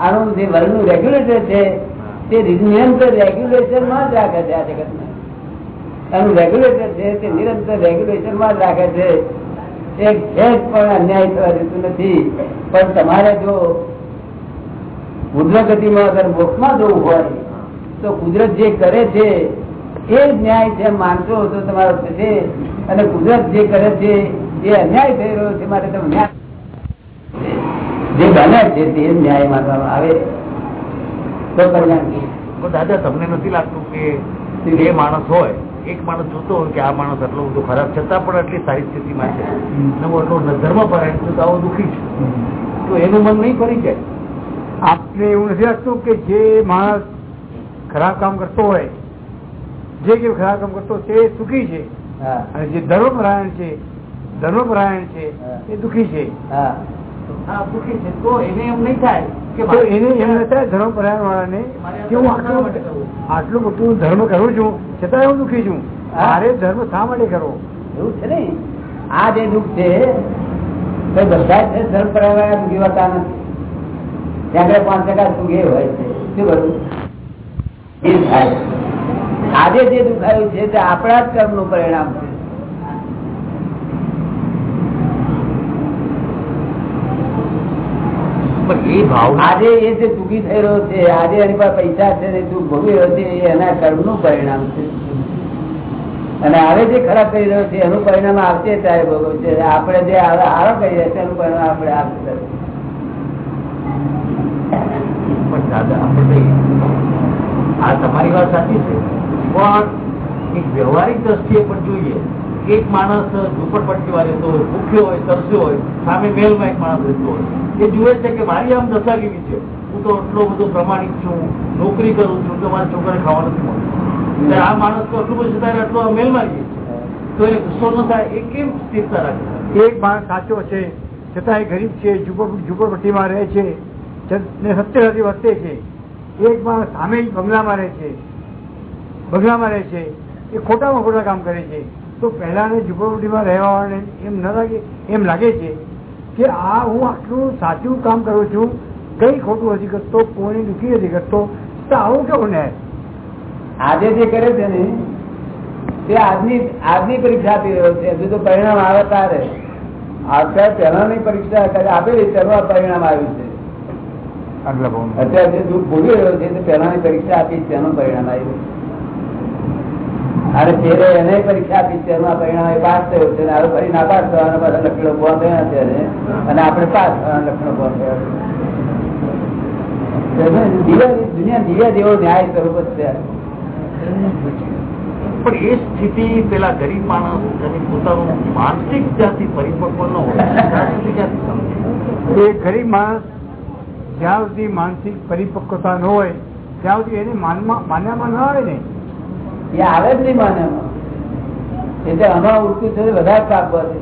આનું જે વર્લ્ડનું રેગ્યુલેટર છે તે નિરંતર રેગ્યુલેશનમાં જ રાખે છે આ જગતને. એનું રેગ્યુલેટર છે તે નિરંતર રેગ્યુલેશનમાં જ રાખે છે. એક સેજ પણ અન્યાય થવા દેતું નથી. પણ તમારે જો ઉદ્રગતિમાં અગર મોક્ષમાં જવું હોય તો કુદરત જે કરે છે એ જ ન્યાય છે માનશો તો તમારો થશે અને કુદરત જે કરે છે એ અન્યાય થઈ રહ્યો છે માટે તમે ન્યાય જે બને છે તે ન્યાય માનવામાં આવે. તો કલ્યાણ દાદા તમને નથી લાગતું કે જે માણસ હોય એક માણસ જોતો હોય કે આ માણસ આટલો બધો ખરાબ છતાં પણ આટલી સારી સ્થિતિમાં છે. ધર્મ પરાયણ છું તો આવો દુઃખી છું. તો એનું મન નહીં ફરી જાય. આપને એવું નથી લાગતું કે જે માણસ ખરાબ કામ કરતો હોય જે કે ખરાબ કામ કરતો હોય તે સુખી છે. અને જે ધર્મપરાયણ છે ધર્મપરાયણ છે એ દુઃખી છે હા. હા દુઃખી છે. તો એને એમ નહીં થાય કે હું આટલું મોટું ધર્મ કરું છું છતાં હું દુખી છું. મારે ધર્મ શા માટે કરવો? એવું છે ને. આ જે દુઃખ છે તે બધા છે ધર્મ હોતા નથી. ત્યાં પાંચ ટકા સુખે હોય છે. શું કરું? એ થાય. આજે જે દુખાયું છે તે આપણા જ કર્મનું પરિણામ છે પણ આજે એ જે દુઃખી થઈ રહ્યો છે, આજે એની પાસે પૈસા છે દુઃખ ભોગવી રહ્યો છે એના કર્મ પરિણામ છે. અને હવે જે ખરાબ કરી રહ્યો છે, એનું પરિણામ આવશે ત્યારે ભોગવશે આપણે જે હારો કરી રહ્યા છે, એનું પરિણામ આપણે આપશે પણ દાદા, આપણે આ તમારી વાત સાચી છે. પણ એક વ્યવહારિક દ્રષ્ટિએ પણ જોઈએ એક માણસ ઝુંપડપટ્ટી રહેતો હોય ભૂખ્યો હોય, તરસ્યો હોય, સામે મેલમાં એક માણસ રહેતો હોય. એ જુએ છે કે મારી આમ દશા કેવી છે? હું તો એટલો બધો પ્રમાણિક છું, નોકરી કરું છું, તો મારા છોકરાને ખાવા નથી મળતું. આ માણસ તો આટલું બધું છતાં એટલો મેલમાં રહીએ છે. તો એ ગુસ્સો ન થાય, એ કેમ સ્થિરતા રાખે એક માણસ સાચો છે, છતાં એ ગરીબ છે, ઝુંપડ, ઝુંપડપટ્ટીમાં રહે છે સત્ય સતી વર્તે છે એક માણસ સામે બંગલામાં રહે છે, બંગલામાં રહે છે, એ ખોટામાં ખોટા કામ કરે છે. તો પહેલાને ઝુંપડીમાં રહેવાવાળાને એમ ન લાગે એમ લાગે છે કે આ હું આટલું સાચું કામ કરું છું કઈ ખોટું નથી કરતો કોઈને દુઃખી નથી કરતો તો આવું કેવું ને આજે જે કરે છે ને તે આજની આજની પરીક્ષા આપી રહ્યો છે હજુ તો પરિણામ આવે તારે અત્યારે પહેલાની પરીક્ષા આપેલી તેનું પરિણામ આવ્યું છે. અત્યારે જે દુઃખ ભોગવી રહ્યો છે તે પહેલાની પરીક્ષા આપી તેનું પરિણામ આવ્યું અને પેલે એને પરીક્ષા આપી છે એમાં પરિણામ એ પાસ થયો છે અને ફરી નાપાસ થવાના બધા લક્ષણો ઊભા થયા છે અને આપણે પાસ થવાના લક્ષણો ઊભા થયા છે. દુનિયા દિવ્યા જેવો ન્યાય સ્વરૂપ જ છે પણ એ સ્થિતિ પેલા ગરીબ માણસ એની પોતાનું માનસિક જાતિ પરિપક્વ ન હોય એ ગરીબ માણસ જ્યાં સુધી માનસિક પરિપક્વતા ન હોય ત્યાં સુધી એને માનમાં માન્યામાં ન આવે ને એ આવે જ નહીં માને એટલે આમાં ઉડતું છે વધારે પાપ વધે.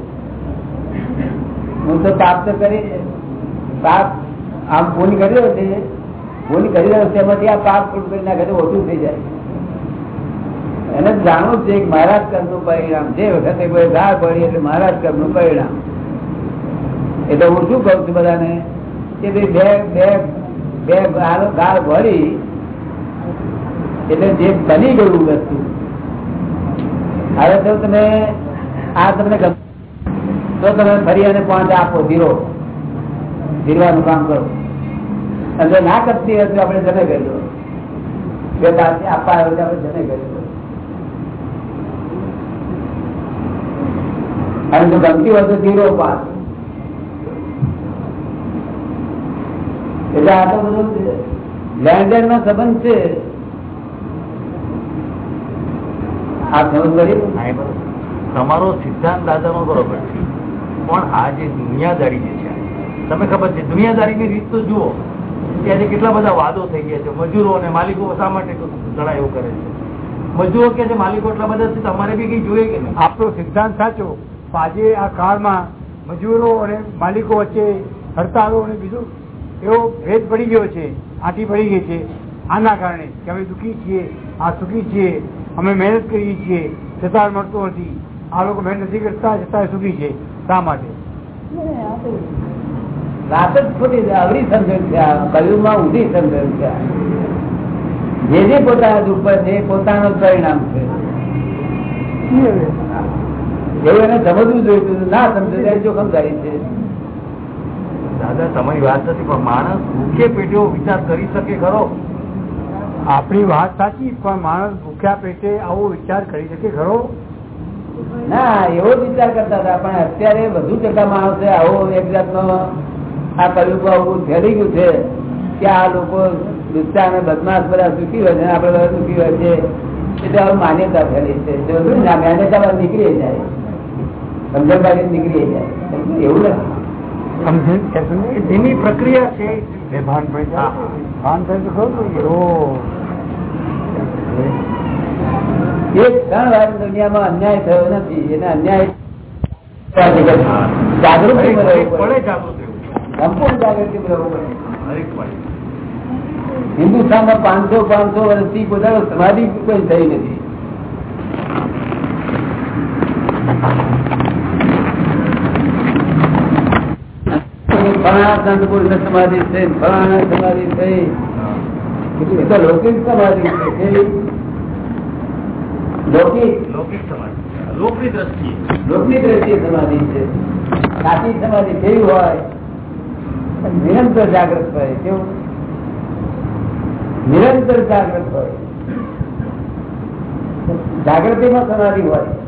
હું તો પાપ તો કરી પાપ આમ ભૂલ કર્યો છે. ભૂલ કરી રહ્યો છે, એમાંથી આ પાપ ફૂટ કરી નાખે તો ઓછું થઈ જાય. એને જાણવું છે કે મહારાજ કર્મનું પરિણામ. જે વખતે કોઈ ગાળ પડી એટલે મહારાજ કર્મનું પરિણામ. એટલે હું શું કહું છું બધાને? કે ભાઈ બે બે બે ગાળ ભરી એટલે જે બની ગયું વસ્તુ. હવે તો તમે, આ તમને તો તમે ફરી અને પાંચ આપો ધીરો ધીરવાનું કામ કરો. અને ના કરતી હોય તો આપણે જમે કરી આપવા આવે આપણે જમે કરી અને જો ગમતી હોય તો ધીરો પાસ એટલે આ તો બધું લેન્ડ દેણ નો સંબંધ છે આ સમજ પડી હા, એ બરોબર. તમારો સિદ્ધાંત દાદાનો બરોબર છે. પણ આ જે દુનિયાદારી જે છે તમે ખબર છે દુનિયાદારીની રીત તો જુઓ કે કેટલા બધા વાદો થઈ ગયા છે. મજૂરો અને માલિકો શા માટે ઘણા એવું કરે છે? મજૂરો કે છે માલિકો એટલા બધા છે તમારે બી કઈ જોઈએ કે નહીં? આપણો સિદ્ધાંત સાચો આજે આ કાળમાં મજૂરો અને માલિકો વચ્ચે હડતાળો અને બીજું એવો ભેદ પડી ગયો છે આટી પડી ગઈ છે. આના કારણે કે અમે દુઃખી છીએ આ સુખી છીએ. અમે મહેનત કરીએ છીએ છતાં મળતું નથી. આ લોકો મહેનત નથી કરતા છતાં સુખી છે. શા માટે? વાત જ ખોટી છે અવરી સમજણ છે આ ઊંધી સમજણ છે. જે જે પોતાના દુઃખ પર છે પોતાનું પરિણામ છે. એવું એને સમજવું જોઈતું ના સમજે ત્યારે જોખમદારી છે. દાદા તમારી વાત નથી પણ માણસ ભૂખે પેટીઓ વિચાર કરી શકે ખરો? આપણી વાત સાચી પણ માણસ ભૂખ્યા પેટે આવો વિચાર કરી શકે ખરો? ના એવો વિચાર કરતા હતા પણ અત્યારે વધુ ટકા માણસે આવો એક જાતનો આ કયું આવું ફેરી ગયું છે કે આ લોકો દુષ્ટા અને બદમાશ બધા સુખી હોય છે આપણે બધા સુખી હોય છે. એટલે હવે માન્યતા ફેલી છે. માન્યતા નીકળી જાય. સમજણબાજી નીકળી જાય. એવું નથી. સમજણ સમજણ? ધીમી પ્રક્રિયા છે ભાન તો ખરું એક ક્ષણ વાર દુનિયામાં અન્યાય થયો નથી. એને અન્યાય જાગૃતિ સંપૂર્ણ જાગૃતિ હિન્દુસ્તાનમાં પાંચસો પાંચસો વર્ષથી પોતાનો સમાધિ કોઈ થઈ નથી. ફલાણા સંત સમાધિ થઈ ફલાણા સમાધિ થઈ. તો લૌકિક સમાધિ છે? લૌકિક? લૌકિક સમાજ લોકની દ્રષ્ટિએ. લોકની દ્રષ્ટિએ સમાધિ છે. સાચી સમાધિ કેવી હોય? નિરંતર જાગૃત હોય કેવું? નિરંતર જાગૃત હોય. જાગૃતિમાં સમાધિ હોય.